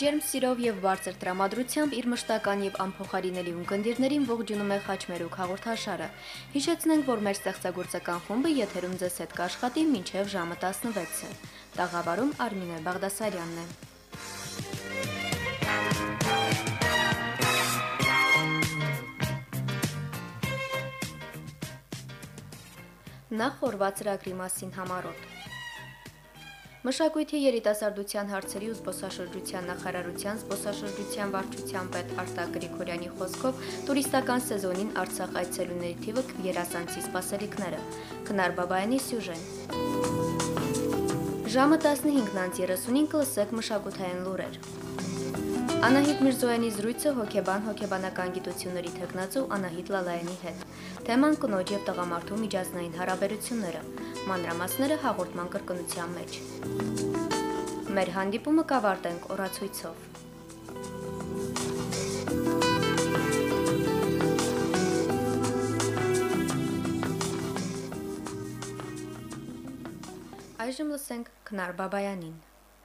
Ջերմ սիրով եւ բարձր տրամադրությամբ իր մշտական եւ անփոխարինելի ունկնդիրներին ողջունում է Խաչմերուկ հաղորդաշարը։ Հիշեցնենք, որ մեր ստեղծագործական խումբը եթերում ձեզ հետ կաշխատի մինչև ժամը 16-ը։ Տաղավարում Արմինե Բաղդասարյանն է։ Նախ խորված ծրագրի մասին համարոտ։ Մշակույթի երիտասարդության հարցերի ու զբոսաշրջության նախարարության զբոսաշրջության վարչության պետ Արտակ Գրիգորյանի խոսքով տուրիստական սեզոնին Արցախ այցելուների թիվը երազանցի սպասելիքները։ Քնար Բաբայանի սյուժեն։ Ժամը 15:35 կլսեք մշակութային լուրեր։ Անահիտ Միրզոյանի զրույցը հոգեբան հոգեբանական գիտությունների թեկնածու Անահիտ Լալայանի հետ։ Թեման կնոջ եւ տղամարդու միջազգային հարաբերությունները։ Մանրամասները հաղորդման կրկնության մեջ։ Մեր հանդիպումը կավարտենք օրացույցով։ Այժմ լսենք Քնար Բաբայանին։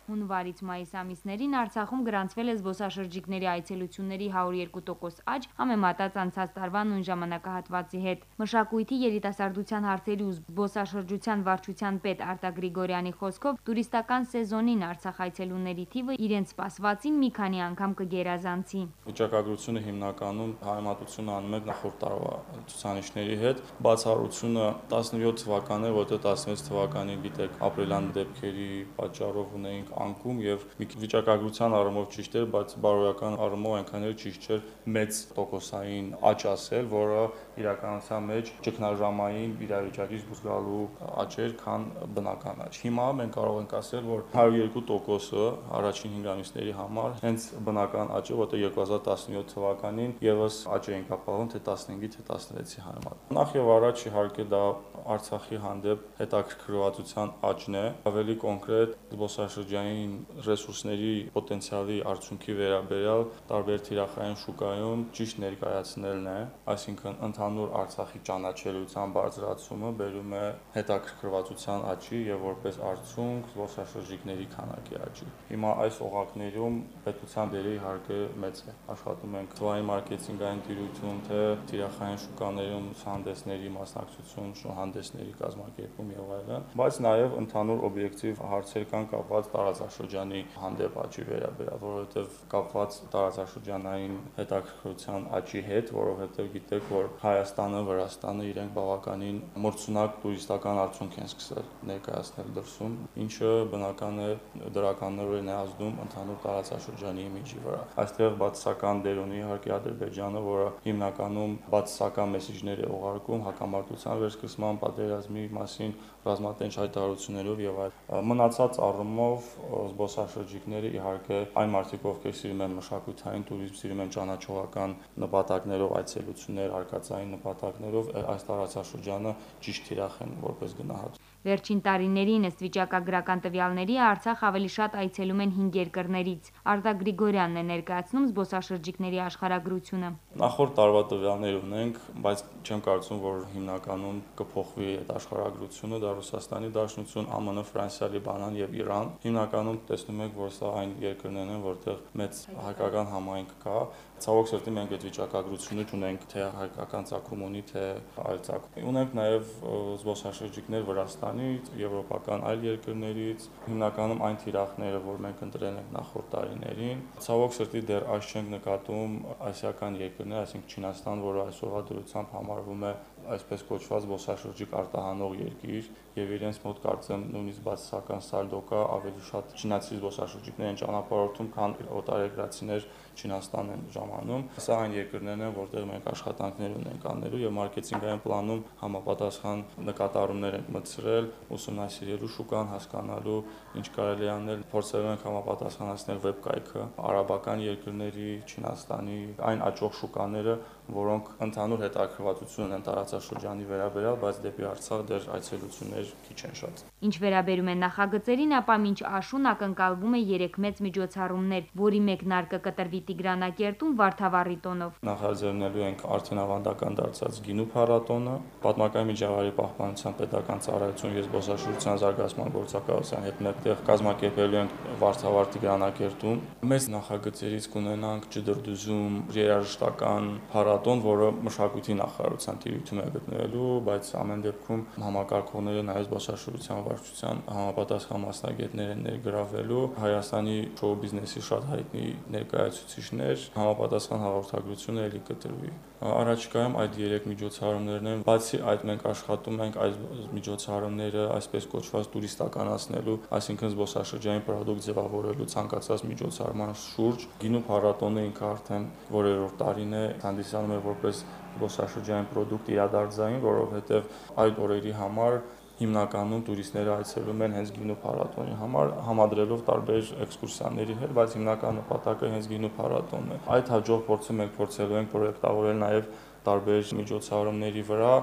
Հունվարից մայիս ամիսներին Արցախում գրանցվել է զբոսաշրջիկների այցելությունների 102% աճ համեմատած անցած տարվա նույն ժամանակահատվածի հետ։ Մշակույթի երիտասարդության հարցերի ու զբոսաշրջության վարչության պետ Արտակ Գրիգորյանի խոսքով տուրիստական սեզոնին Արցախ այցելուների թիվը իրենց սպասվածին մի քանի անգամ կգերազանցի։ Վիճակագրությունը հիմնականում համեմատություն անում է նախորդ տարվա ցուցանիշների հետ։ Բացառությունը 17 թվականն է, որտեղ 16 թվականին գիտեք ապրիլյան դեպքերի պատճառով ունեինք անկում եւ վիճակագրության առումով ճիշտ էր, բայց բարոյական առումով այնքան էլ ճիշտ չէր մեծ տոկոսային աճ ասել, որը իրականության մեջ ճգնաժամային իրավիճակից դուրս գալու աճ էր, քան բնական աճ։ Հիմա մենք կարող ենք ասել, որ 102%-ը առաջին 5 ամիսների համար հենց բնական աճ է, որտեղ 2017 թվականին եւս աճ էին ապահովում թե 15-ի թե 16-ի համեմատ։ Նախ եւ առաջ իհարկե դա Արցախի հանդեպ հետաքրքրվածության աճն է, ավելի կոնկրետ զբոսաշրջային ռեսուրսների պոտենցիալի արդյունքի վերաբերյալ տարբեր թիրախային շուկայում ճիշտ ներկայացնելն է, այսինքն ընդհանուր Արցախի ճանաչելիության բարձրացումը բերում է հետաքրքրվածության աճի եւ որպես արդյունք զբոսաշրջիկների քանակի աճի։ Հիմա այս օղակներում պետության դերը իհարկե մեծ է։ Աշխատում ենք թվային մարքեթինգային տիրույթում, թե թիրախային շուկաներում հանդեսների մասնակցություն, հանդեսների կազմակերպում եւ այլն, բայց նաեւ ընդհանուր օբյեկտիվ հարցեր կան կապված տարածաշրջանի հանդեպ աճի վերաբերյալ, որովհետև կապված տարածաշրջանային հետաքրքրության աճի հետ, որովհետև գիտեք, որ Հայաստանը, Վրաստանը իրենք բավականին մրցունակ տուրիստական արդյունք են սկսել ներկայացնել դրսում, ինչը բնական է դրականորեն է ազդում ընդհանուր տարածաշրջանի իմիջի վրա։ Այստեղ բացասական դեր ունի իհարկե Ադրբեջանը, որը հիմնականում բացասական մեսիջներ է ուղարկում հակամարտության վերսկսման պատերազմի մասին ռազմատենչ հայտարարություններով եւ այլ։ Մնացած առումով զբոսաշրջիկները իհարկե այն մարդիկ, ովքեր սիրում են մշակութային туриզմ, սիրում են ճանաչողական նպատակներով այցելություններ, արկածային նպատակներով, այս տարածաշրջանը ճիշտ թիրախ են որպես գնահատ։ Վերջին տարիներին ըստ վիճակագրական տվյալների Արցախ ավելի շատ այցելում են 5 երկրներից։ Արտակ Գրիգորյանն է ներկայացնում զբոսաշրջիկների աշխարհագրությունը։ Նախորդ տարվա տվյալներ ունենք, բայց չեմ կարծում, որ հիմնականում կփոխվի այդ աշխարհագրությունը, դա Ռուսաստանի Դաշնություն, ԱՄՆ, Ֆրանսիա, Լիբանան եւ Իրան։ Հիմնականում տեսնում եք, որ սա այն երկրներն են, որտեղ մեծ հայկական համայնք կա, Ցավոք սրտի մենք այդ վիճակագրությունը չունենք թե հայկական ցակում ունի թե այլ ցակում։ Ունենք նաև զբոսաշրջիկներ Վրաստանից, եվրոպական այլ երկրներից, հիմնականում այն թիրախները, որ մենք ընտրել ենք նախորդ տարիներին։ Ցավոք սրտի դեռ այս չենք նկատում ասիական երկրներ, այսինքն Չինաստան, որը այսօրվա դրությամբ համարվում է այսպես կոչված զբոսաշրջիկ արտահանող երկիր եւ իրենց մոտ կարծեմ նույնիսկ բացասական սալդո կա ավելի շատ չինացի զբոսաշրջիկներ են ճանապարհորդում, քան օտարերկրացիներ Չինաստան են ժամանում։ Սա այն երկրներն են, որտեղ մենք աշխատանքներ ունենք անելու եւ մարքեթինգային պլանում համապատասխան նկատառումներ ենք մտցրել, ուսումնասիրելու շուկան, հասկանալու ինչ կարելի անել, փորձելու ենք համապատասխանեցնել վեբ կայքը արաբական երկրների, Չինաստանի այն աճող շուկաները, որոնք ընդհանուր հետաքրքրվածություն տարածաշրջանի տարածաշրջանի վերաբերյալ, բայց դեպի Արցախ դեռ այցելություններ քիչ են շատ։ Ինչ վերաբերում է նախագծերին, ապա մինչ աշուն ակնկալվում է 3 մեծ միջոցառումներ, որի մեկնարկը կտրվի Տիգրանակերտում Վարդավառի տոնով։ Նախաձեռնելու ենք արդեն ավանդական դարձած գինու փառատոնը, պատմական միջավայրի պահպանության պետական ծառայություն եւ զբոսաշրջության զարգացման գործակալության հետ մեկտեղ կազմակերպելու ենք Վարդավառ Տիգրանակերտում։ Մեծ նախագծերից կունենանք ջդրդուզում երաժշտական փառատոն, որը մշակույթի նախարարության տիրույթում է գտնվելու, բայց ամեն դեպքում համակարգողները նաև զբոսաշրջության վարչության համապատասխան մասնագետներ են ներգրավելու Հայաստանի շոու բիզնեսի շատ հայտնի ներկայացուցիչներ, համապատասխան հաղորդագրությունը ելի կտրվի։ Առաջիկայում այդ 3 միջոցառումներն են, բացի այդ մենք աշխատում ենք այս միջոցառումները այսպես կոչված տուրիստականացնելու, այսինքն զբոսաշրջային ապրանք ձևավորելու ցանկացած միջոցառման շուրջ։ Գինու փառատոնը ինքը արդեն որերորդ տարին է հանդիսանում է որպես զբոսաշրջային ապրանք իրադարձային, որովհետև այդ օրերի համար հիմնականում տուրիստները այցելում են հենց գինու փառատոնի համար, համադրելով տարբեր էքսկուրսիաների հետ, բայց հիմնական նպատակը հենց գինու փառատոնն է։ Այդ հաջող փորձը մենք փորձելու ենք պրոյեկտավորել նաև տարբեր միջոցառումների վրա։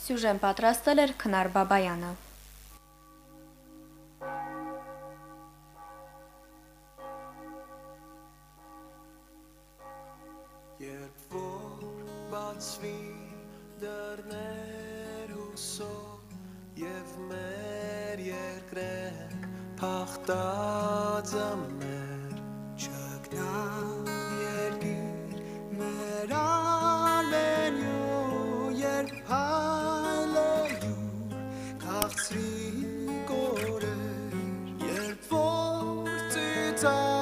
Սյուժեն պատրաստել էր Քնար Բաբայանը։ Երբ որ բացվի մեր երկրեն փախտածը մեր չկնա երկիր մեր արմենյու երբ հայլեյու քաղցրի կորեր երբ որ ծիծաղմիր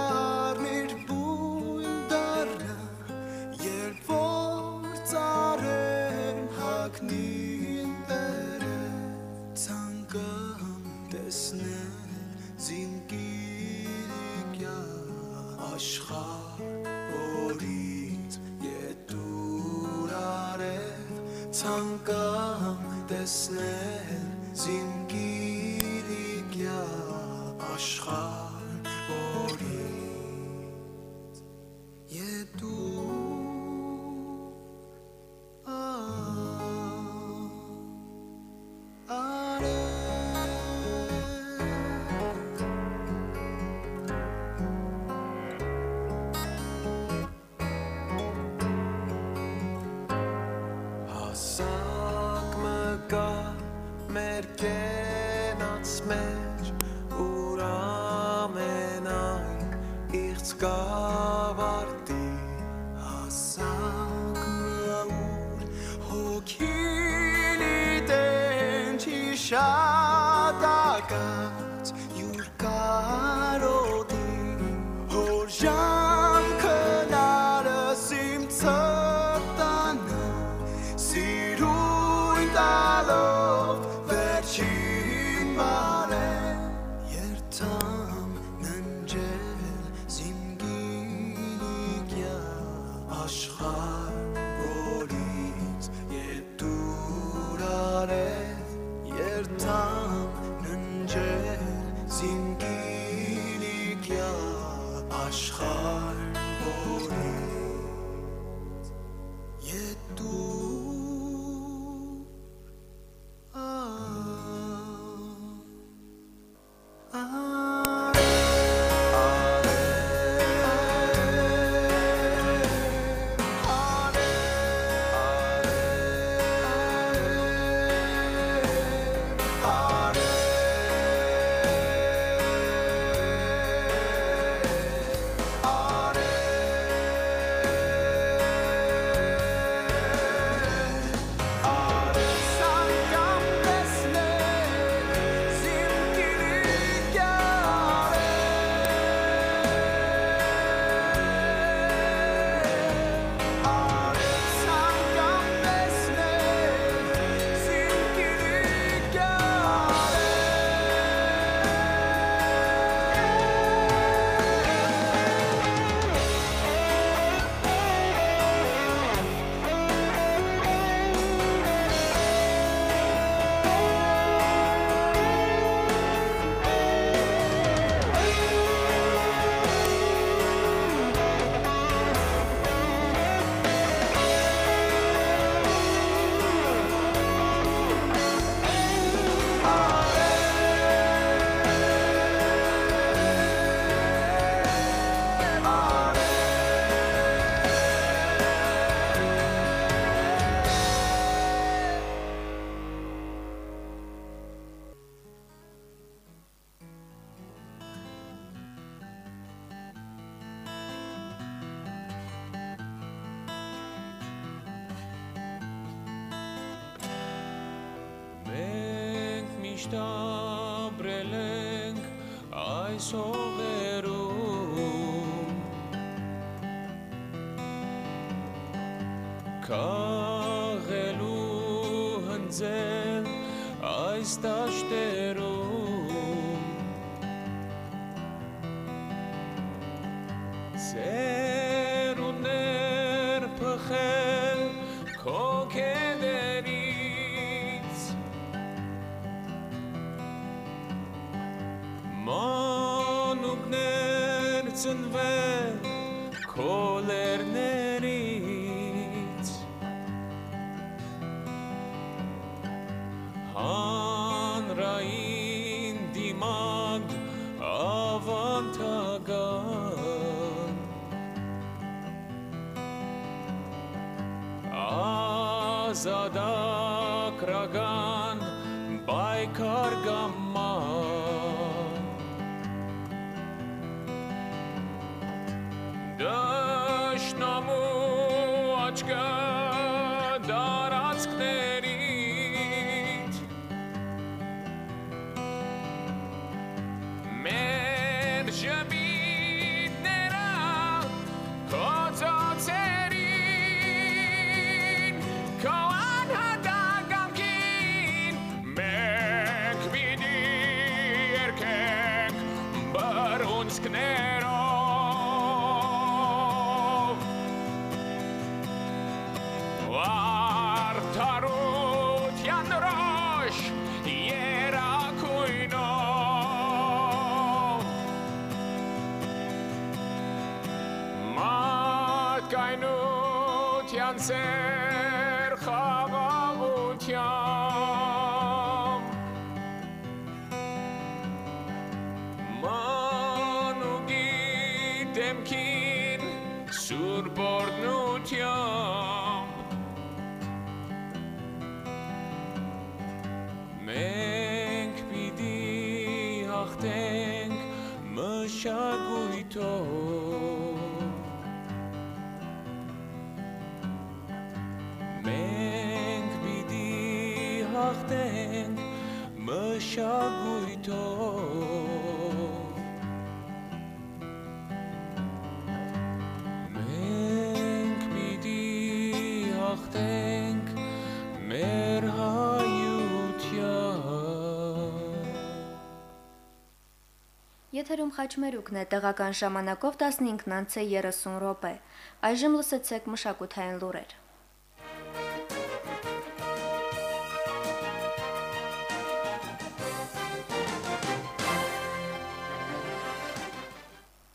сада к рогам. Մատկայնության ծեր խաղաղությամբ խաչմերուկն է տեղական ժամանակով 15-ից 30 րոպե։ Այժմ լսեցեք մշակութային լուրեր։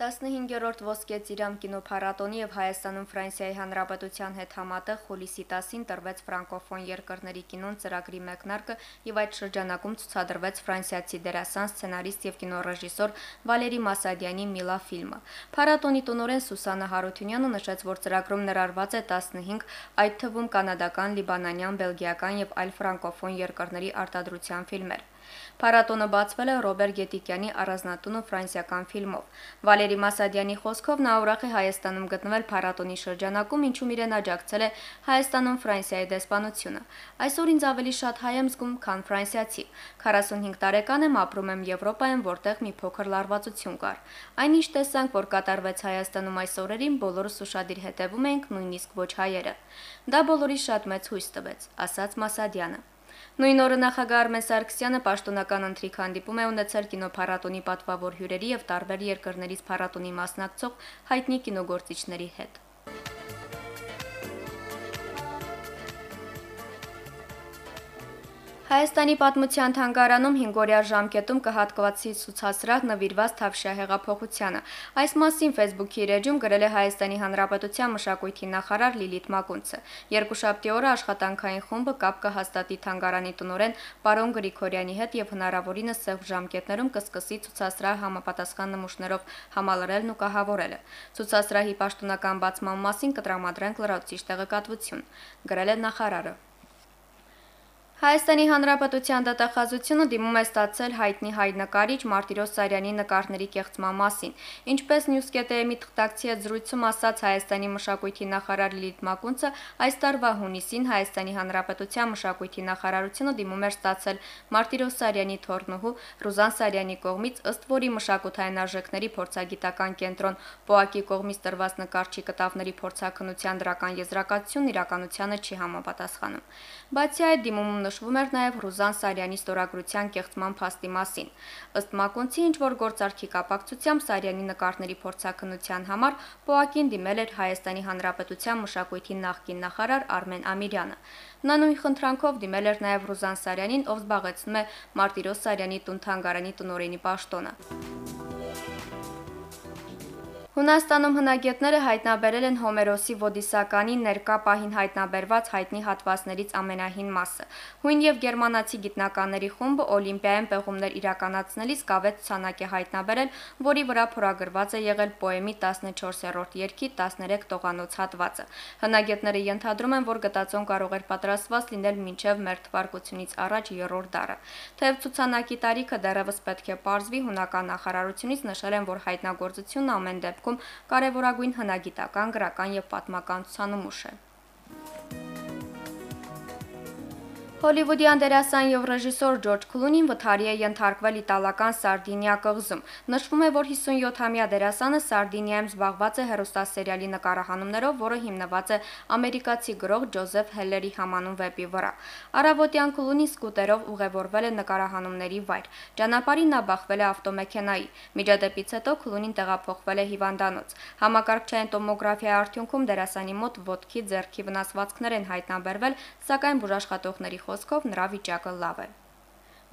Տասնհինգերորդ ոսկե ծիրամ կինոփառատոնի եւ Հայաստանում Ֆրանսիայի Հանրապետության հետ համատեղ հուլիսի 10-ին տրվեց ֆրանկոֆոն երկրների կինոն ծրագրի մեկնարկը եւ այդ շրջանակում ցուցադրվեց ֆրանսիացի դերասան, սցենարիստ եւ կինոռեժիսոր Վալերի Մասադյանի Միլա ֆիլմը։ Փառատոնի տնօրեն Սուսանա Հարությունյանը նշեց, որ ծրագրում ներառված է 15, այդ թվում կանադական, լիբանանյան, բելգիական եւ այլ ֆրանկոֆոն երկրների արտադրության ֆիլմեր։ Փառատոնը բացվել է Ռոբեր Գետիկյանի առանձնատունը ֆրանսիական ֆիլմով։ Վալերի Մասադյանի խոսքով նա ուրախ է Հայաստանում գտնվել փառատոնի շրջանակում, ինչում իրեն աջակցել է Հայաստանում Ֆրանսիայի դեսպանությունը։ Այսօր ինձ ավելի շատ հայ եմ զգում, քան ֆրանսիացի։ 45 տարեկան եմ, ապրում եմ Եվրոպայում, որտեղ մի փոքր լարվածություն կար։ Այնինչ տեսանք, որ կատարվեց Հայաստանում այս օրերին, բոլորս ուշադիր հետևում էինք, նույնիսկ ոչ հայերը։ Դա բոլորի շատ մեծ հույս տվեց, ասաց Մասադյանը։ Նույն օրը նախագահ Արմեն Սարգսյանը պաշտոնական ընթրիք հանդիպում է ունեցել կինոփառատոնի պատվավոր հյուրերի եւ տարբեր երկրներից փառատոնի մասնակցող հայտնի կինոգործիչների հետ։ Հայաստանի պատմության թանգարանում 5-օրյա ժամկետում կհատկվածի ցուցասրահ նվիրված Թավշյա հեղափոխությանը։ Այս մասին Facebook-ի իր էջում գրել է Հայաստանի Հանրապետության մշակույթի նախարար Լիլիթ Մակունցը։ Երկուշաբթի օրը աշխատանքային խումբը կապ կհաստատի թանգարանի տնօրեն պարոն Գրիգորյանի հետ եւ հնարավորինս սև ժամկետներում կսկսի ցուցասրահ համապատասխան նմուշներով համալրելն ու կահավորելը։ Ցուցասրահի պաշտոնական բացման մասին կտրամադրենք լրացուցիչ տեղեկատվություն, գրել է նախարարը։ Հայաստանի Հանրապետության դատախազությունը դիմում է ստացել հայտնի հայ նկարիչ Մարտիրոս Սարյանի նկարների կեղծման մասին։ Ինչպես Newsket-ի թղթակցի հետ զրույցում ասաց Հայաստանի մշակույթի նախարար Լիլիթ Մակունցը, այս տարվա հունիսին Հայաստանի Հանրապետության մշակույթի նախարարությունը դիմում էր ստացել Մարտիրոս Սարյանի թորնուհու Ռուզան Սարյանի կողմից, ըստ որի մշակութային արժեքների փորձագիտական կենտրոն ՊՕԱԿ-ի կողմից տրված նկարչի կտավների փորձակնության դրական եզրակացությունն իրականությանը չի համապատասխանում։ Բացի այդ դիմումում նշվում էր նաև Ռուզան Սարյանի ստորագրության կեղծման փաստի մասին։ Ըստ Մակունցի ինչ որ գործարքի կապակցությամբ Սարյանի նկարների փորձակնության համար ՊՕԱԿ-ին դիմել էր Հայաստանի Հանրապետության մշակույթի նախկին նախարար Արմեն Ամիրյանը։ Նա նույն խնդրանքով դիմել էր նաև Ռուզան Սարյանին, ով զբաղեցնում է Մարտիրոս Սարյանի տուն-թանգարանի տնօրենի պաշտոնը։ Հունաստանում հնագետները հայտնաբերել են Հոմերոսի Ոդիսականի ներկա պահին հայտնաբերված հայտնի հատվածներից ամենահին մասը։ Հույն եւ գերմանացի գիտնականների խումբը Օլիմպիայում պեղումներ իրականացնելիս կավետ ցանակ է հայտնաբերել, որի վրա փորագրված է եղել պոեմի 14-րդ երգի 13 տողանոց հատվածը։ Հնագետները ենթադրում են, որ գտածոն կարող էր պատրաստված լինել մինչև մեր թվարկությունից առաջ 3-րդ դարը։ Թեև ցուցանակի տարիքը դեռևս պետք է ողջվի հունական նախարարությունից նշել են, որ հայտնագործությունն ամեն դեպքում դեպքում կարևորագույն հնագիտական, գրական եւ պատմական ցուցանմուշ է։ Հոլիվուդյան դերասան եւ ռեժիսոր Ջորջ Քլունին վթարի է ենթարկվել իտալական Սարդինիա կղզում։ Նշվում է, որ 57-ամյա դերասանը Սարդինիայում զբաղված է հերոստասերիալի նկարահանումներով, որը հիմնված է ամերիկացի գրող Ջոզեֆ Հելլերի համանուն վեպի վրա։ Արավոտյան Քլունի սկուտերով ուղևորվել է նկարահանումների վայր։ Ճանապարհին նա բախվել է ավտոմեքենայի։ Միջադեպից հետո Քլունին տեղափոխվել է հիվանդանոց։ Համակարգչային տոմոգրաֆիայի արդյունքում դերասանի մոտ ոտքի ձեռքի վնասվածքներ են հայտնաբերվել, սակայն բուժաշխատողների խոսքով նրա վիճակը լավ է։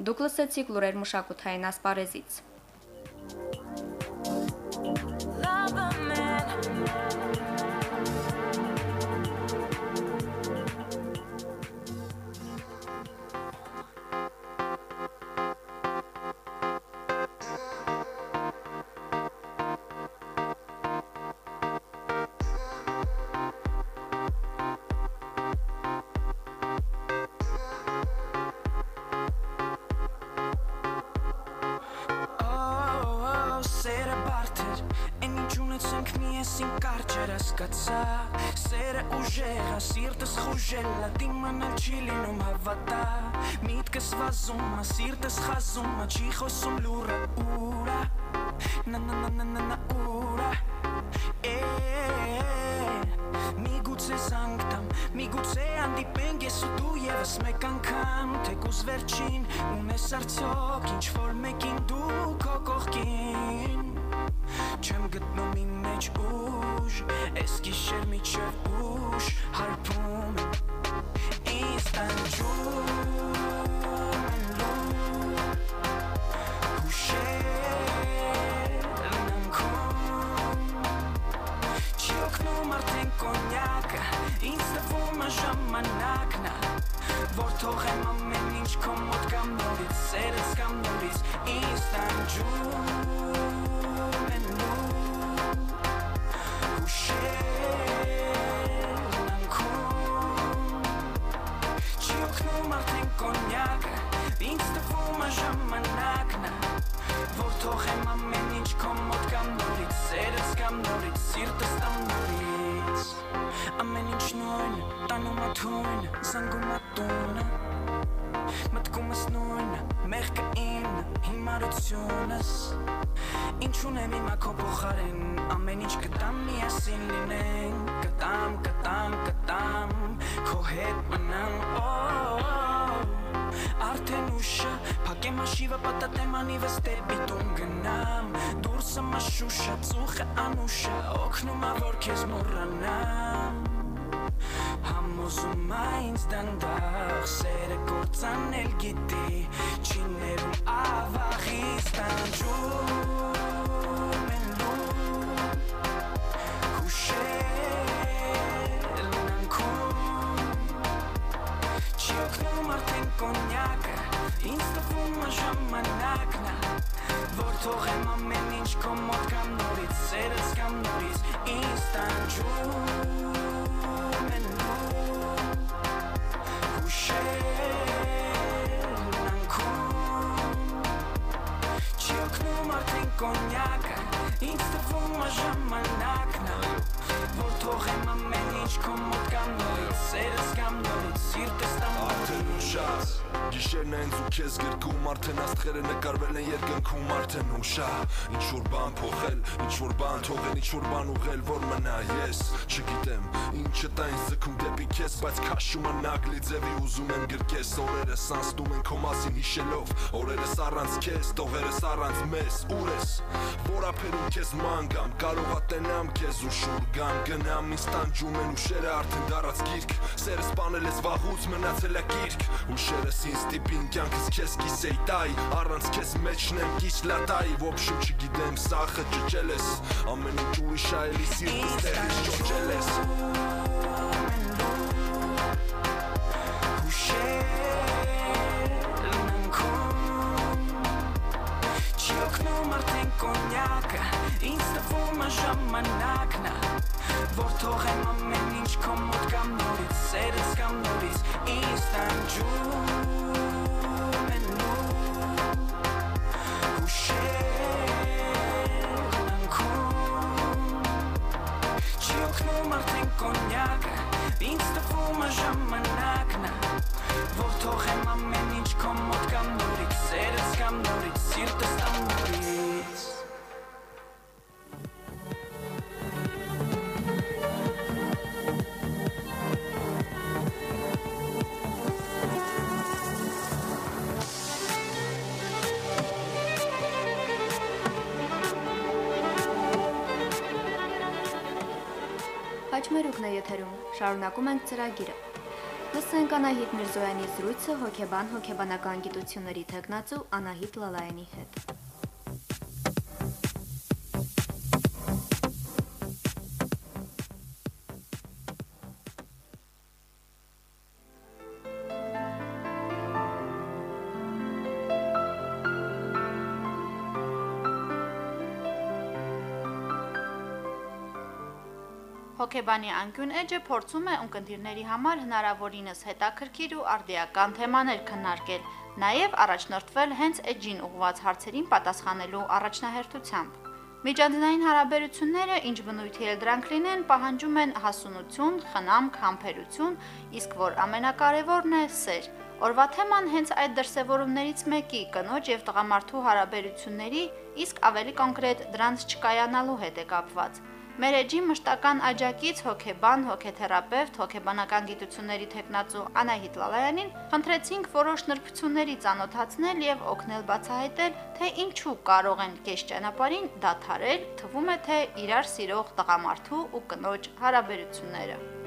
Դուք լսեցիք լուրեր մշակութային ասպարեզից։ Սերը ասկացա Սերը ուժեղա, սիրտս խուժելա, դիմանալ չի լինում հավատա Միտքս վազում, ա սիրտս խազում, ա չի խոսում լուրը ես գիշեր միջև ուշ հարբում Ինձ լու Հուշերն անգում Չի օգնում արդեն կոնյակը Ինձ տվում է ժամանակն է Որ թողեմ ամեն ինչ քո մոտ կամ նորից Սերս կամ նորից ինձ փակեմ աշիվը, պատատեմ անիվս դեպի տուն գնամ Դուրսը մաշուշը, ծուխը անուշը, օգնում ա որ քեզ մոռանամ Համոզում ա ինձ դանդաղ, սերը կործանել գիտի Չի ներում ավաղից տանջում թողեմ ամեն ինչ քո մոտ կամ նորից քեզ գրկում Արդեն աստղերը նկարվել են երկնքում Արդեն ուշա Ինչ որ բան փոխել Ինչ որ բան թողել Ինչ որ բան ուղել Որ մնա ես Չգիտեմ Ինչը տա ինձ զգում դեպի քեզ Բայց քաշումը նագլի ձևի ուզում եմ գրկես Օրերս անցնում են քո մասին հիշելով Օրերս առանց քեզ Տողերս առանց մեզ Ուր ես Որ ափերում քեզ ման գամ Կարող ատենամ քեզ ու շուր գամ Գնամ ինձ տանջում են ուշերը արդեն դարած գիրք Սերը սպանել ես վաղուց մնացել է գիրք Ուշերս ինձ տիպին կյանքս քեզ կիսեի տայ Առանց քեզ մեջն եմ կիսլատայ Ոբշում չգիտեմ սախը ճճել ես Ամեն ինչ ուրիշ ա էլի սիրտս տեղից ճոճել ես Ինձ թվում է ժամանակն է Որ թողեմ ամեն ինչ քո մոտ կամ նորից Սերս կամ նորից ինձ տանջում Ինձ թվում է ժամանակն է Որ թողեմ ամեն ինչ քո մոտ կամ նորից Սերս կամ նորից, սիրտս Շարունակում ենք ծրագիրը։ Լսենք Անահիտ Միրզոյանի զրույցը հոգեբան հոգեբանական գիտությունների թեկնածու Անահիտ Լալայանի հետ։ Հոկեբանի անկյուն էջը փորձում է ունկնդիրների համար հնարավորինս հետաքրքիր ու արդիական թեմաներ քննարկել, նաև առաջնորդվել հենց էջին ուղված հարցերին պատասխանելու առաջնահերթությամբ։ Միջանձնային հարաբերությունները, ինչ բնույթի էլ դրանք լինեն, պահանջում են հասունություն, խնամք, համբերություն, իսկ որ ամենակարևորն է սեր։ Օրվա թեման հենց այդ դրսևորումներից մեկի կնոջ եւ տղամարդու հարաբերությունների, իսկ ավելի կոնկրետ դրանց չկայանալու հետ է կապված։ Մեր էջի մշտական աջակից հոկեբան, հոկեթերապևտ, հոկեբանական գիտությունների թեկնածու Անահիտ Լալայանին խնդրեցինք որոշ նրբությունների ծանոթացնել եւ օգնել բացահայտել, թե ինչու կարող են կես ճանապարհին դադարել, թվում է թե իրար սիրող տղամարդու ու կնոջ հարաբերությունները։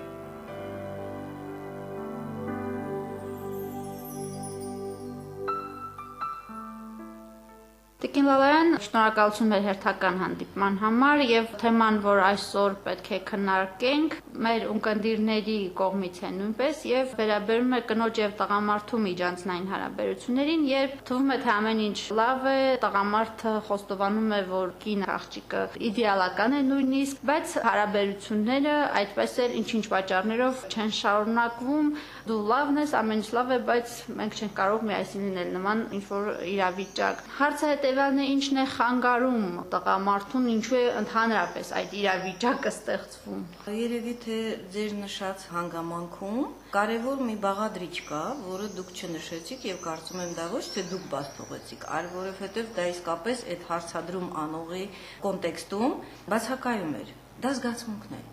Տիկին Լալայան, շնորհակալություն մեր հերթական հանդիպման համար եւ թեման, որ այսօր պետք է քննարկենք, մեր ունկնդիրների կողմից է նույնպես եւ վերաբերում է կնոջ եւ տղամարդու միջանձնային հարաբերություններին, երբ թվում է թե ամեն ինչ լավ է, տղամարդը խոստովանում է, որ կին աղջիկը իդեալական է նույնիսկ, բայց հարաբերությունները այդպես էլ ինչ-ինչ պատճառներով չեն շարունակվում, դու լավն ես, ամեն ինչ լավ է, բայց մենք չենք կարող միասին լինել նման ինչ որ իրավիճակ։ Հարցը հետեւյալն է, ինչն է խանգարում տղամարդուն, ինչու է ընդհանրապես այդ իրավիճակը ստեղծվում։ Երևի թե ձեր նշած հանգամանքում կարևոր մի բաղադրիչ կա, որը դուք չնշեցիք եւ կարծում եմ դա ոչ թե դուք բաց թողեցիք, այլ որովհետեւ դա իսկապես այդ հարցադրում անողի կոնտեքստում բացակայում էր։ Դա զգացմունքն է։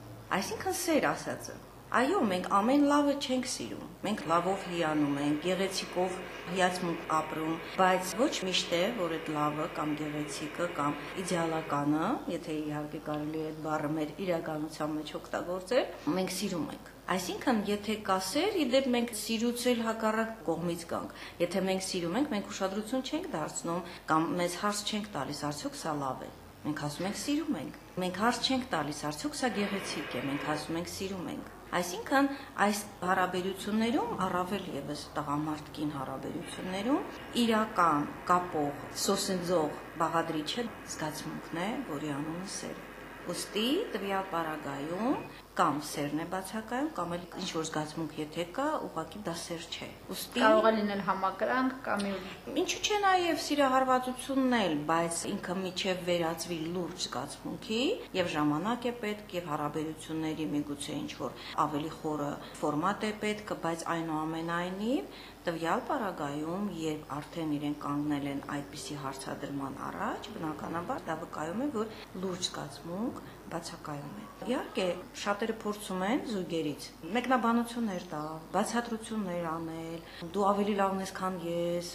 Այսինքն սեր ասածը Այո, մենք ամեն լավը չենք սիրում։ Մենք լավով հիանում ենք, գեղեցիկով հիացմունք ապրում, բայց ոչ միշտ է, որ այդ լավը կամ գեղեցիկը կամ իդեալականը, եթե իհարկե կարելի է այդ բառը մեր իրականության մեջ օգտագործել, մենք սիրում ենք։ Այսինքն, եթե կա սեր, իդեպ մենք սիրուց էլ հակառակ կողմից գանք։ Եթե մենք սիրում ենք, մենք ուշադրություն չենք դարձնում կամ մեզ հարց չենք տալիս, արդյոք սա լավ է։ Մենք ասում ենք սիրում ենք։ Մենք հարց չենք տալիս, արդյոք սա գեղեցիկ է։ Մենք ասում ենք սիրում ենք։ Այսինքն այս հարաբերություններում առավել եւս տղամարդկին հարաբերություններում իրական կապող սոսենձող բաղադրիչը զգացմունքն է, որի անունը սեր է։ Ոստի տվյալ պարագայում կամ սերն է բացակայում, կամ էլ ինչ որ զգացմունք եթե կա, ուղղակի դա սեր չէ։ Ոստի Կարող է լինել համակրանք կամ Ինչու՞ չէ նաև սիրահարվածությունն էլ, բայց ինքը միջև վերածվի լուրջ զգացմունքի եւ ժամանակ է պետք եւ հարաբերությունների միգուցե ինչ որ ավելի խորը ֆորմատ է պետք, բայց այնուամենայնիվ տվյալ պարագայում, երբ արդեն իրեն կանգնել են այդպիսի հարցադրման առաջ, բնականաբար դա վկայում է, որ լուրջ զգացմունք բացակայում է։ Իհարկե, շատերը փորձում են զույգերից մեկնաբանություններ տալ, բացատրություններ անել, դու ավելի լավն ես, քան ես,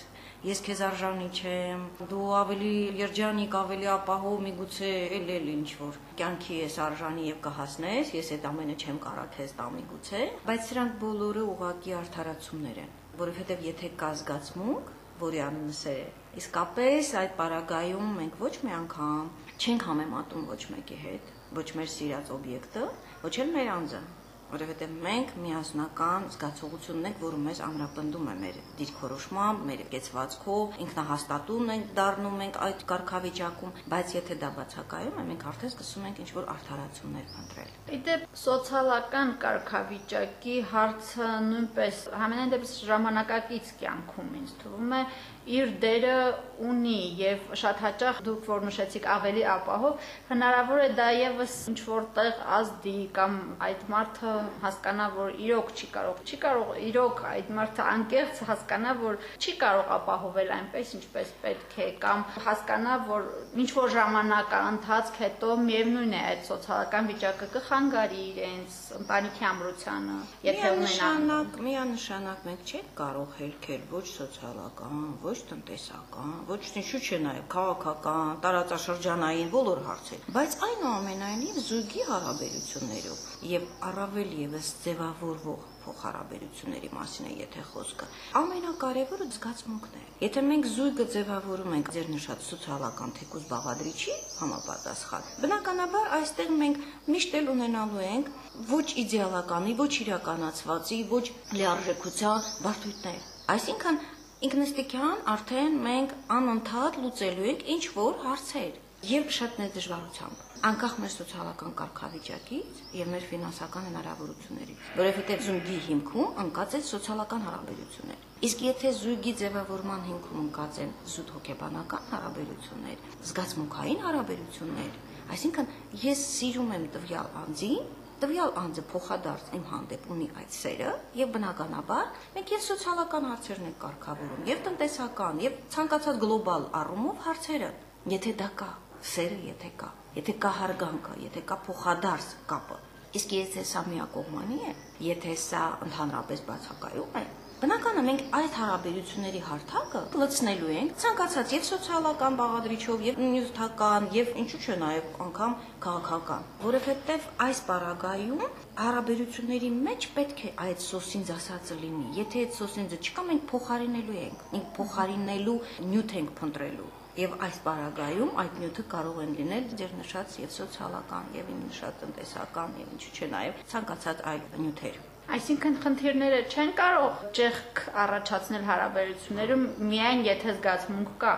ես քեզ արժանի չեմ, դու ավելի երջանիկ, ավելի ապահով, միգուցե էլ էլ ինչ որ կյանքի ես արժանի եւ կհասնես, ես այդ ամենը չեմ կարող քեզ տալ միգուցե, բայց սրանք բոլորը ուղակի արդարացումներ են, որովհետեւ եթե կա զգացմունք, որի անունը սեր է, իսկապես այդ պարագայում մենք ոչ մի անգամ չենք համեմատում ոչ մեկի հետ, ոչ մեր սիրած օբյեկտը, ոչ էլ մեր անձը, որովհետև մենք միասնական զգացողություն ունենք, որը մեզ ամրապնդում է մեր դիրքորոշմամբ, մեր կեցվածքով, ինքնահաստատուն ենք դառնում ենք այդ կարգավիճակում, բայց եթե դա բացակայում է, մենք արդեն սկսում ենք ինչ-որ արդարացումներ փնտրել։ Իդեպ սոցիալական կարգավիճակի հարցը նույնպես համենայն դեպս ժամանակակից կյանքում ինձ թվում է իր դերը ունի եւ շատ հաճախ դուք որ նշեցիք ավելի ապահով հնարավոր է դա եւս ինչ որտեղ ազդի կամ այդ մարդը հասկանա որ իրոք չի կարող չի կարող իրոք այդ մարդը անկեղծ հասկանա որ չի կարող ապահովել այնպես ինչպես պետք է կամ հասկանա որ ինչ որ ժամանակ ընթացք հետո միևնույն է այդ սոցիալական վիճակը կխանգարի իրենց ընտանիքի ամրությանը եթե ունենան Միանշանակ, մենք չենք կարող հերքել ոչ սոցիալական, ոչ տնտեսական, ոչ ինչու՞ չէ նաև քաղաքական, տարածաշրջանային բոլոր հարցեր, բայց այնուամենայնիվ զույգի հարաբերություններով եւ առավել եւս ձևավորվող փոխհարաբերությունների մասին է եթե խոսքը։ Ամենակարևորը զգացմունքն է։ Եթե մենք զույգը ձևավորում ենք ձեր նշած սոցիալական թեկուզ բաղադրիչի համապատասխան, բնականաբար այստեղ մենք միշտ էլ ունենալու ենք ոչ իդեալականի, ոչ իրականացվածի, ոչ լիարժեքության բարդույթներ։ Այսինքն ինքնստիկյան արդեն մենք անընդհատ լուծելու ենք ինչ որ հարցեր եւ շատ մեծ դժվարությամբ անկախ մեր սոցիալական կարգավիճակից եւ մեր ֆինանսական հնարավորություններից, որովհետեւ զույգի հիմքում ընկած է սոցիալական հարաբերություններ։ Իսկ եթե զույգի ձևավորման հիմքում ընկած են զուտ հոգեբանական հարաբերություններ, զգացմունքային հարաբերություններ, այսինքն ես սիրում եմ տվյալ անձին, տվյալ անձը փոխադարձ իմ հանդեպ ունի այդ սերը եւ բնականաբար մենք եւ սոցիալական հարցերն ենք կարգավորում եւ տնտեսական եւ ցանկացած գլոբալ առումով հարցերը եթե դա կա սերը եթե կա եթե կա հարգանքը եթե կա փոխադարձ կապը իսկ եթե սա միակողմանի է եթե սա ընդհանրապես բացակայում է Բնական է մենք այդ հարաբերությունների հարթակը լցնելու ենք ցանկացած եւ սոցիալական բաղադրիչով եւ նյութական եւ ինչու՞ չէ նաեւ անգամ քաղաքական, որովհետեւ այս պարագայում հարաբերությունների մեջ պետք է այդ սոսինձ ասածը լինի։ Եթե այդ սոսինձը չկա, մենք փոխարինելու ենք, մենք փոխարինելու նյութ ենք փնտրելու։ Եվ այս պարագայում այդ նյութը կարող են լինել ձեր նշած եւ սոցիալական եւ իմ նշած տնտեսական եւ ինչու՞ չէ նաեւ ցանկացած այլ նյութեր։ Այսինքն խնդիրները չեն կարող ճեղք առաջացնել հարաբերություններում միայն եթե զգացմունք կա։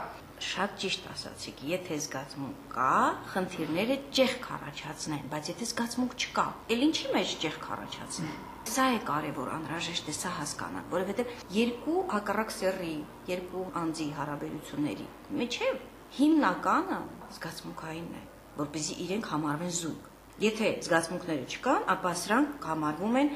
Շատ ճիշտ ասացիք, եթե զգացմունք կա, խնդիրները ճեղք առաջացնեն, բայց եթե զգացմունք չկա, ել ինչի մեջ ճեղք առաջացնեն։ Սա է կարևոր անհրաժեշտ է սա հասկանալ, որովհետև երկու հակառակ սեռի, երկու անձի հարաբերությունների միջև հիմնականը զգացմունքայինն է, որպեսզի իրենք համարվեն զույգ։ Եթե զգացմունքները չկան, ապա սրանք համարվում են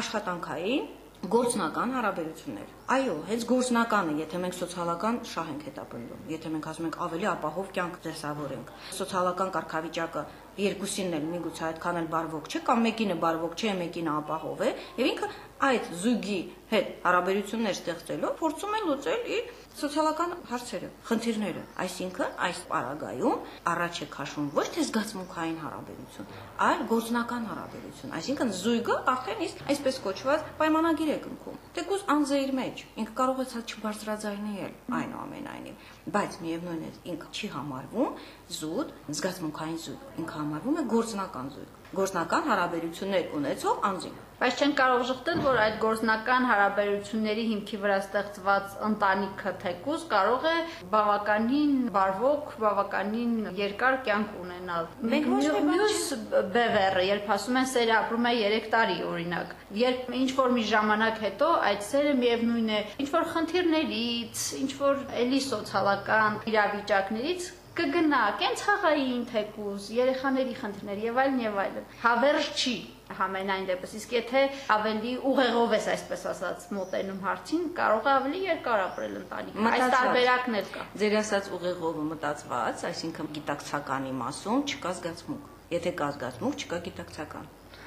աշխատանքային գործնական հարաբերություններ։ Այո, հենց գործնականը, եթե մենք սոցիալական շահ ենք հետապնդում, եթե մենք ասում ենք ավելի ապահով կյանք դեսավորենք, սոցիալական կարգավիճակը երկուսինն էլ միգուցե այդքան էլ բարվոք չէ, կամ մեկինը բարվոք չէ, մեկինը ապահով է, եւ ինքը այդ զույգի հետ հարաբերություններ ստեղծելով փորձում է լուծել իր սոցիալական հարցերը, խնդիրները։ Այսինքն այս պարագայում առաջ է քաշվում ոչ թե զգացմունքային հարաբերություն, այլ գործնական հարաբերություն։ Այսինքն զույգը արդեն իսկ այսպես կոչված պայմանագիր է կնքում։ Թեկուզ անձը իր մեջ, ինքը կարող է ցած չբարձրաձայնել այնուամենայնիվ, բայց միևնույն է ինքը չի համարվում զուտ զգացմունքային զույգ, ինքը համարվում է գործնական զույգ, գործնական հարաբերություններ ունեցող անձին։ Բայց չեն կարող շղթել, որ այդ գործնական հարաբերությունների հիմքի վրա ստեղծված ընտանիքը թեկուզ կարող է բավականին բարվոք, բավականին երկար կյանք ունենալ։ Մենք ոչ մի մյուս բևեռը, երբ ասում են սերը ապրում է 3 տարի օրինակ, երբ ինչ որ մի ժամանակ հետո այդ սերը միևնույն է, ինչ որ խնդիրներից, ինչ որ էլի սոցիալական իրավիճակներից կգնա, կենց խաղային թեկուզ, երեխաների խնդիրներ եւ այլն եւ այլն։ Հավերժ չի համենայն դեպս իսկ եթե ավելի ուղեղով ես այսպես ասած մոտենում հարցին կարող է ավելի երկար ապրել ընտանիքը այս Մտածված։ տարբերակն էլ կա Ձեր ասած ուղեղովը մտածված, այսինքն գիտակցականի մասում չկա զգացմունք։ Եթե կա զգացմունք, չկա գիտակցական։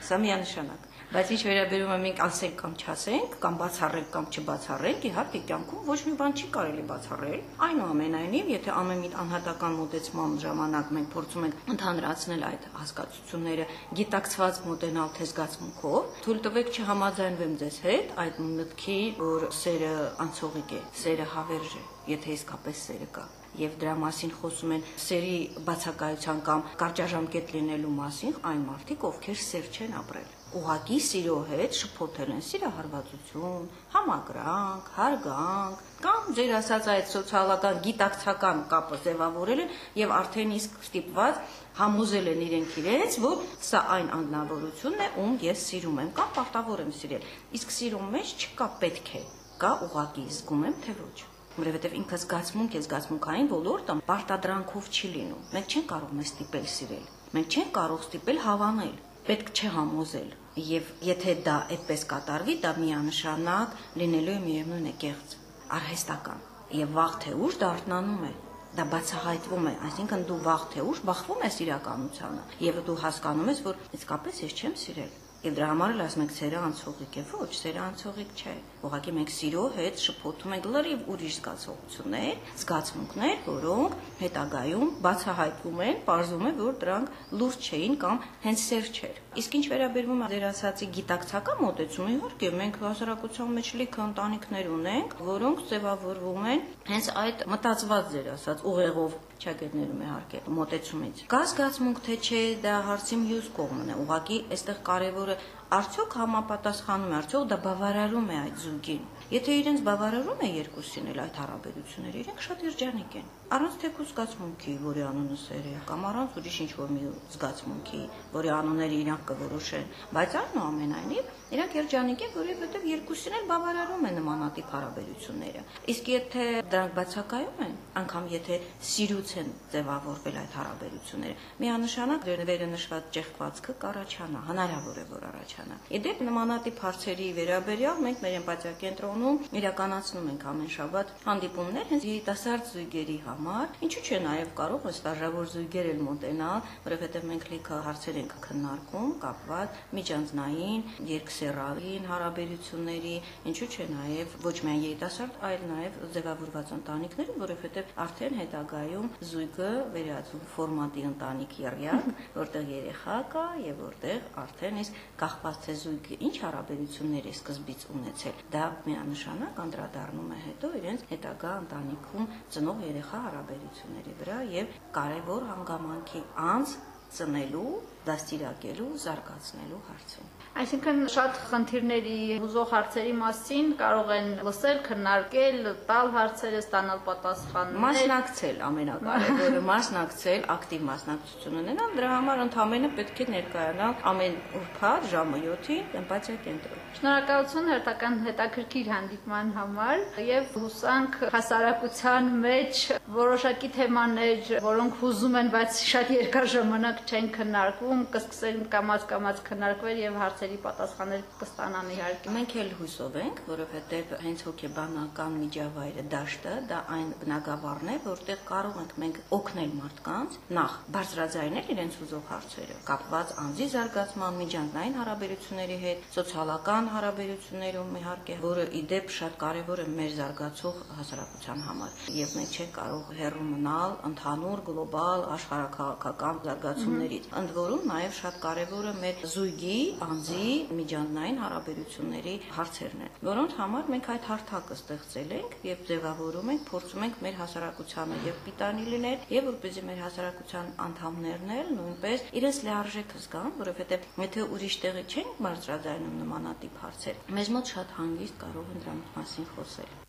Սա միանշանակ։ Բայց ինչ վերաբերում է մենք ասենք կամ չասենք, կամ բացառենք կամ չբացառենք, իհարկե կյանքում ոչ մի բան չի կարելի բացառել։ Այնուամենայնիվ, եթե ամեն մի անհատական մոտեցման ժամանակ մենք փորձում ենք ընդհանրացնել այդ հասկացությունները, գիտակցված մոտենալ թե զգացմունքով, թույլ տվեք չհամաձայնվեմ ձեզ հետ այդ մտքի, որ սերը անցողիկ է, սերը հավերժ է, եթե իսկապես սերը կա եւ դրա մասին խոսում են սերի բացակայության կամ կարճաժամկետ լինելու մասին այն մարդիկ, ովքեր սեր չեն ապրել ուղակի սիրո հետ շփոթել են սիրահարվածություն, համակրանք, հարգանք, կամ ձեր ասած այդ սոցիալական գիտակցական կապը ձևավորել են եւ արդեն իսկ ստիպված համոզել են իրենք իրենց, որ սա այն անznավորությունն է, ում ես սիրում եմ կամ պարտավոր եմ սիրել։ Իսկ սիրո մեջ չկա պետք է, կա ուղակի զգում եմ թե ոչ որովհետև ինքը զգացմունք է զգացմունքային ոլորտը պարտադրանքով չի լինում։ Մենք չենք կարող մեզ ստիպել սիրել։ Մենք չենք կարող ստիպել հավանել պետք չէ համոզել եւ եթե դա այդպես կատարվի դա միանշանակ լինելու է միևնույն է կեղծ արհեստական եւ վաղ թե ուշ դա արթնանում է դա բացահայտվում է այսինքն դու վաղ թե ուշ բախվում ես իրականությանը եւ դու հասկանում ես որ իսկապես ես չեմ սիրել Եվ դրա համար էլ ասում ենք սերը անցողիկ է, ոչ, սերը անցողիկ չէ։ Ուղղակի մենք սիրո հետ շփոթում ենք լրիվ ուրիշ զգացողություններ, զգացմունքներ, որոնք հետագայում բացահայտվում են, ողջում է, որ դրանք լուրջ չէին կամ հենց սեր չէր։ Իսկ ինչ վերաբերվում է դեր ասացի գիտակցական մոտեցումը, իհարկե մենք հասարակության մեջ լիքը ընտանիքներ ունենք, որոնք ձևավորվում են հենց այդ մտածված ձեր ասած ուղեղով չագետներում է հարկե մոտեցումից։ Կա զգացմունք թե չէ, դա հարցի մյուս կողմն է։ Ուղղակի այստեղ կարևորը արդյոք համապատասխանում է, արդյոք դա բավարարում է այդ զուգին։ Եթե իրենց բավարարում է երկուսին էլ այդ հարաբերությունները, իրենք շատ երջանիկ են։ Առանց թեկուզ զգացմունքի, որի անունը սեր է, կամ առանց ուրիշ ինչ-որ մի զգացմունքի, որի անունները իրանք կորոշեն, բայց այնուամենայնիվ իրանք երջանիկ են, որովհետև երկուսին էլ բավարարում է նմանատիպ հարաբերությունները։ Իսկ եթե դրանք բացակայում են, անգամ եթե սիրուց են ձևավորվել այդ հարաբերությունները, միանշանակ վերը նշված ճեղքվածքը կառաջանա, հնարավոր է որ առաջանա։ Իդեպ նմանատիպ հարցերի վերաբերյալ մենք մեր էմպաթիա կենտրոնում իրականացնում ենք ամեն շաբաթ հանդիպումներ հենց երիտասարդ զույգերի համար, ինչու՞ չէ նաև կարող է ստաժավոր զույգեր էլ մոտենալ, որովհետև մենք լիքը հարցեր ենք քննարկում կապված միջանձնային, երկսեռային հարաբերությունների, ինչու՞ չէ նաև ոչ միայն երիտասարդ, այլ նաև ձևավորված ընտանիքների, որովհետև արդեն հետագայում զույգը վերածվում ֆորմատի ընտանիք երյակ, որտեղ երեխա կա եւ որտեղ արդեն իսկ կախված թե զույգը ինչ հարաբերություններ է սկզբից ունեցել, դա միանշանակ անդրադառնում է հետո իրենց հետագա ընտանիքում ծնող երեխա հարաբերությունների վրա եւ կարևոր հանգամանքի անց ծնելու, դաստիարակելու, զարգացնելու հարցում։ Այսինքն շատ խնդիրների հուզող հարցերի մասին կարող են լսել, քննարկել, տալ հարցերը, ստանալ պատասխաններ։ Մասնակցել ամենակարևորը, մասնակցել, ակտիվ մասնակցություն ունենալ, դրա համար ընդհանրապես պետք է ներկայանալ ամեն ուրբաթ ժամը 7-ին էմպաթիա կենտրոն։ Շնորհակալություն հերթական հետաքրքիր հանդիպման համար եւ հուսանք հասարակության մեջ որոշակի թեմաներ, որոնք հուզում են, բայց շատ երկար ժամանակ չեն քննարկվում, կսկսեն կամած-կամած քննարկվել եւ հարցերի պատասխաններ կստանան իհարկե։ Մենք էլ հույսով ենք, որովհետև հենց հոգեբանական միջավայրը դաշտը դա այն բնակավարն է, որտեղ կարող ենք մենք օգնել մարդկանց նախ բարձրաձայնել իրենց ուզող հարցերը, կապված անձի զարգացման, միջանձնային հարաբերությունների հետ, սոցիալական հարաբերություններում իհարկե, որը իդեպ շատ կարևոր է մեր զարգացող հասարակության համար։ Եվ մենք չենք կարող հեռու մնալ ընդհանուր գլոբալ աշխարհակաղակական զարգացումներից։ Ընդ որում հարցերում նաև շատ կարևորը մեր զույգի, անձի միջանձնային հարաբերությունների հարցերն են, որոնց համար մենք այդ հարթակը ստեղծել ենք եւ ձևավորում ենք, փորձում ենք մեր հասարակությանը եւ պիտանի լինել եւ որպեսզի մեր հասարակության անդամներն էլ նույնպես իրենց լիարժեք զգան, որովհետեւ եթե ուրիշ տեղի չենք բարձրաձայնում նմանատիպ հարցեր, մեզ մոտ շատ հանգիստ կարող են դրանց մասին խոսել։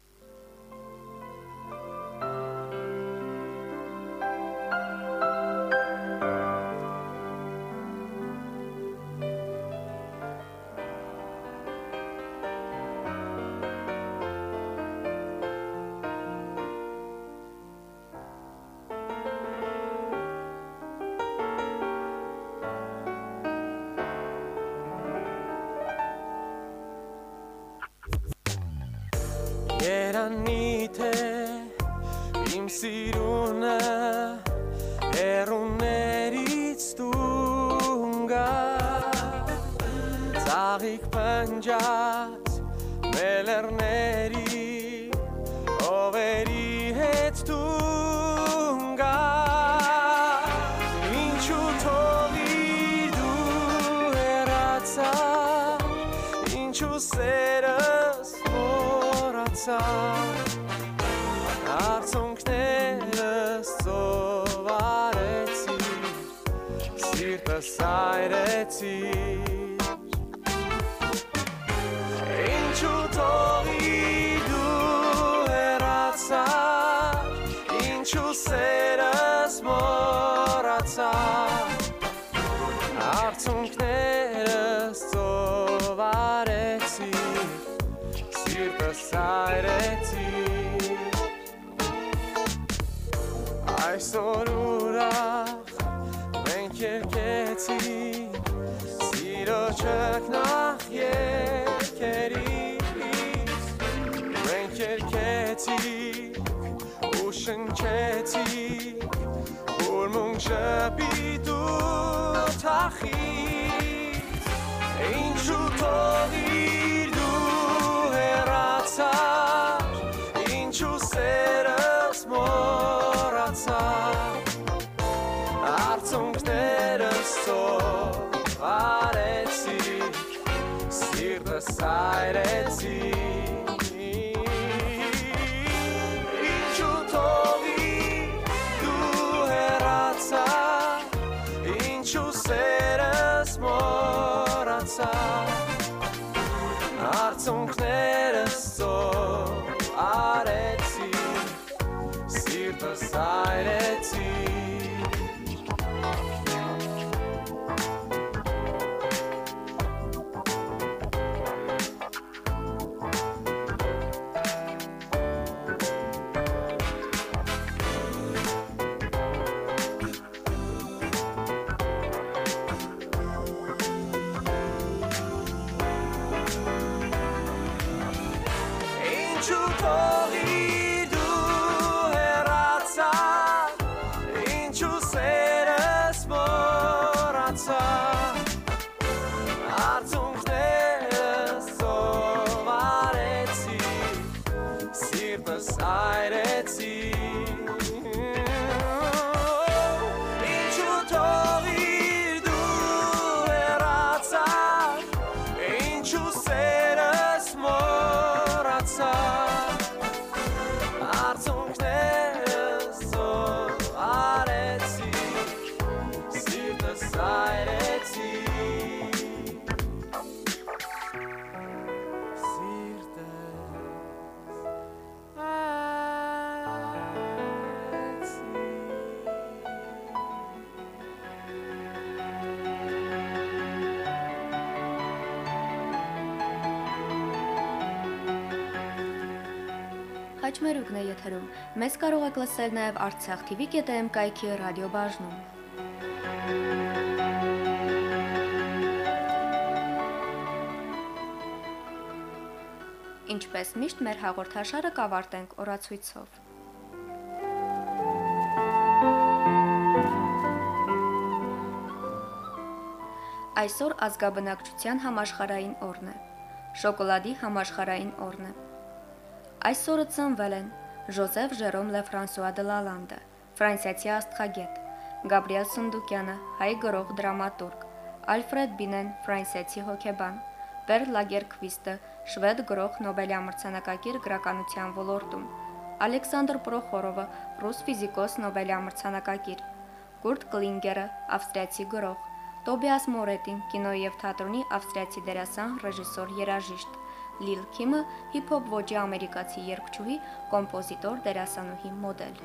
Սիրտս այրեցի Ինչու թողի դու հեռացա Ինչու սերս մորացա Արցունքներս ծովարեցի Սիրտս այրեցի Այսօր ուրախ Ուրմունք շպիտ ու թախից Ինչու թողիր դու հեռացար Ինչու սերս մորացար Արցունքներս սով արեցի Սիրտս այրեցի սերս մորացար Արցունքներս ծով արեցի Սիրտս այրեցի Խաչմերուկն է եթերում։ Մեզ կարող եք լսել նաև Արցախ TV.am կայքի ռադիոբաժնում։ Ինչպես միշտ մեր հաղորդաշարը կավարտենք օրացույցով։ Այսօր ազգաբնակչության համաշխարհային օրն է։ Շոկոլադի համաշխարհային օրն է։ Այսօրը ծնվել են Ժոզեֆ Ժերոմ Լե Ֆրանսուଆ դե Լալանդը, ֆրանսիացի աստղագետ, Գաբրիել Սնդուկյանը, հայ գրող դրամատուրգ, Ալֆրեդ Բինեն, ֆրանսիացի հոկեբան, Բեր Լագերքվիստը, շվեդ գրող Նոբելի ամրցանակակիր գրականության ոլորտում, Ալեքսանդր Պրոխորովը, ռուս ֆիզիկոս Նոբելի ամրցանակակիր, Կուրտ Կլինգերը, ավստրիացի գրող, Տոբիաս Մորետին, կինոյի եւ թատրոնի ավստրիացի դերասան, ռեժիսոր, երաժիշտ, Լիլ Քիմը, հիփ-հոփ ոճի ամերիկացի երգչուհի, կոմպոզիտոր, դերասանուհի, մոդել։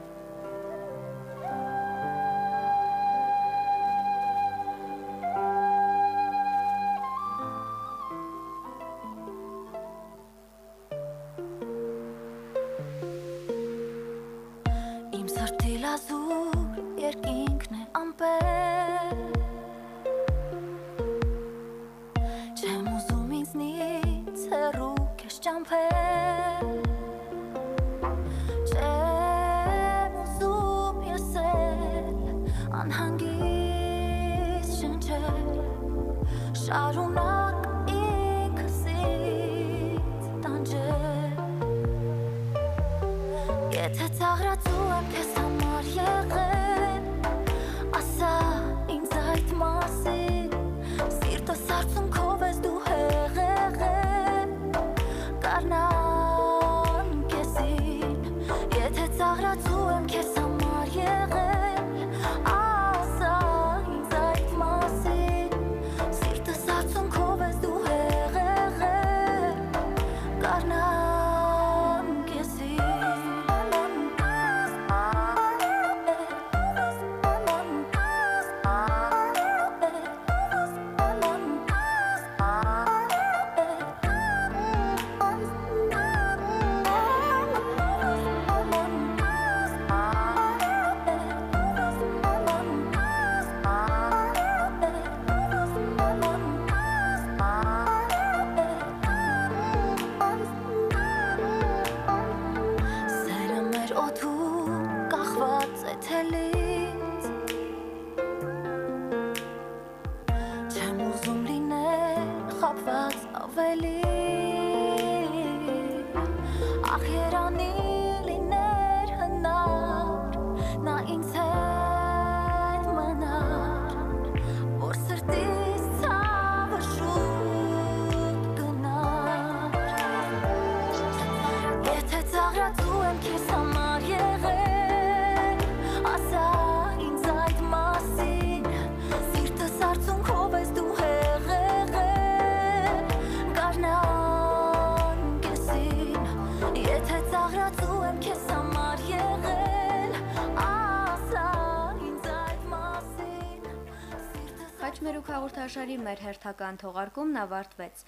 մեր հերթական թողարկումն ավարտվեց։